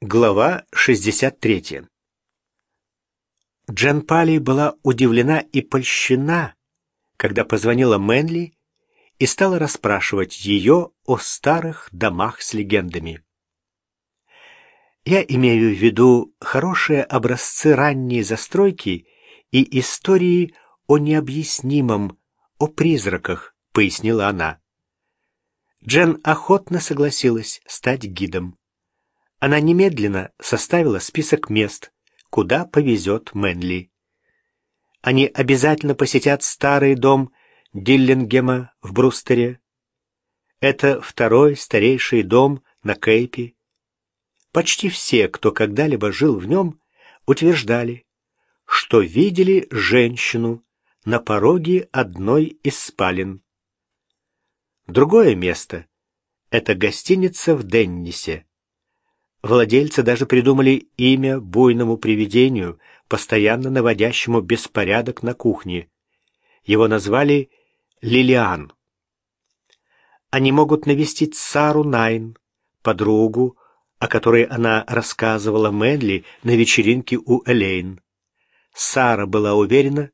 Глава 63 Джен Пали была удивлена и польщена, когда позвонила Мэнли и стала расспрашивать ее о старых домах с легендами. Я имею в виду хорошие образцы ранней застройки и истории о необъяснимом, о призраках, пояснила она. Джен охотно согласилась стать гидом. Она немедленно составила список мест, куда повезет Мэнли. Они обязательно посетят старый дом Диллингема в Брустере. Это второй старейший дом на Кейпе. Почти все, кто когда-либо жил в нем, утверждали, что видели женщину на пороге одной из спален. Другое место — это гостиница в Деннисе. Владельцы даже придумали имя буйному привидению, постоянно наводящему беспорядок на кухне. Его назвали Лилиан. Они могут навестить Сару Найн, подругу, о которой она рассказывала Мэдли на вечеринке у Элейн. Сара была уверена,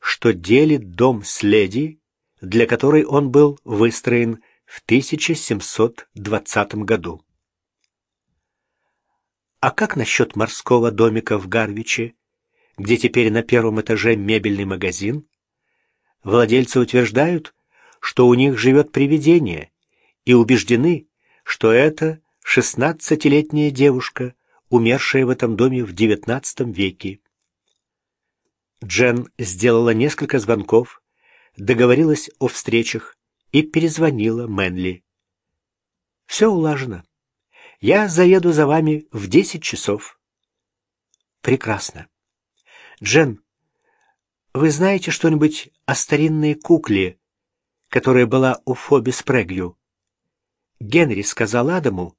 что делит дом с леди, для которой он был выстроен в 1720 году. А как насчет морского домика в Гарвиче, где теперь на первом этаже мебельный магазин? Владельцы утверждают, что у них живет привидение, и убеждены, что это шестнадцатилетняя девушка, умершая в этом доме в девятнадцатом веке. Джен сделала несколько звонков, договорилась о встречах и перезвонила Мэнли. Все улажено. Я заеду за вами в десять часов. Прекрасно. Джен, вы знаете что-нибудь о старинной кукле, которая была у Фоби Спрэгью? Генри сказал Адаму,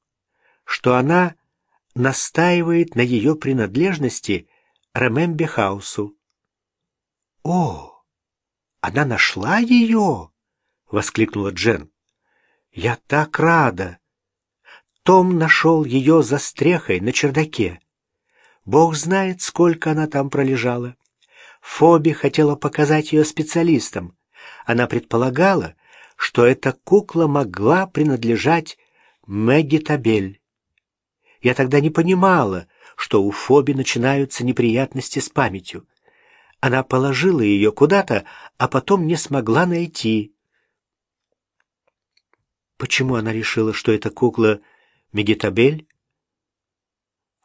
что она настаивает на ее принадлежности Ремембе Хаусу. «О, она нашла ее!» — воскликнула Джен. «Я так рада! Том нашел ее за стрехой на чердаке. Бог знает, сколько она там пролежала. Фоби хотела показать ее специалистам. Она предполагала, что эта кукла могла принадлежать Мэгги Табель. Я тогда не понимала, что у Фоби начинаются неприятности с памятью. Она положила ее куда-то, а потом не смогла найти. Почему она решила, что эта кукла Мегетабель?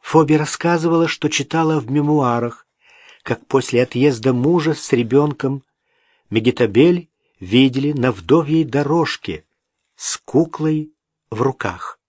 Фоби рассказывала, что читала в мемуарах, как после отъезда мужа с ребенком Мегетабель видели на вдовьей дорожке с куклой в руках.